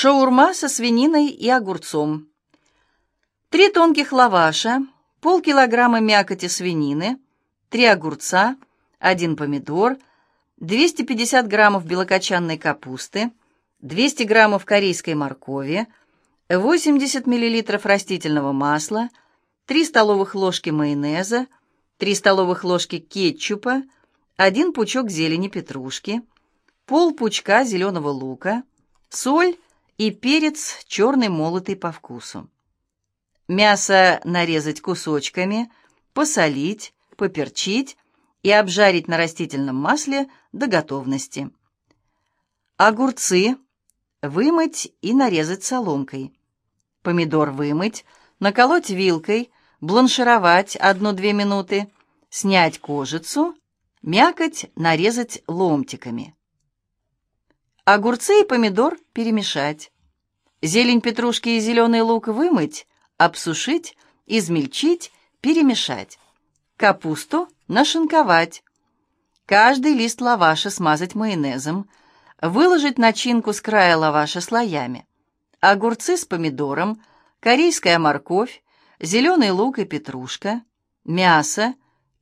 Шаурма со свининой и огурцом. Три тонких лаваша, полкилограмма мякоти свинины, три огурца, один помидор, 250 граммов белокочанной капусты, 200 граммов корейской моркови, 80 миллилитров растительного масла, 3 столовых ложки майонеза, 3 столовых ложки кетчупа, 1 пучок зелени петрушки, пол пучка зеленого лука, соль и перец черный молотый по вкусу. Мясо нарезать кусочками, посолить, поперчить и обжарить на растительном масле до готовности. Огурцы вымыть и нарезать соломкой. Помидор вымыть, наколоть вилкой, бланшировать 1-2 минуты, снять кожицу, мякоть нарезать ломтиками. Огурцы и помидор перемешать. Зелень петрушки и зеленый лук вымыть, обсушить, измельчить, перемешать. Капусту нашинковать. Каждый лист лаваша смазать майонезом, выложить начинку с края лаваша слоями. Огурцы с помидором, корейская морковь, зеленый лук и петрушка, мясо,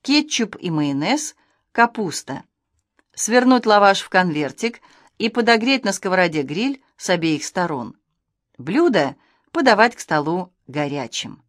кетчуп и майонез, капуста. Свернуть лаваш в конвертик – и подогреть на сковороде гриль с обеих сторон. Блюдо подавать к столу горячим.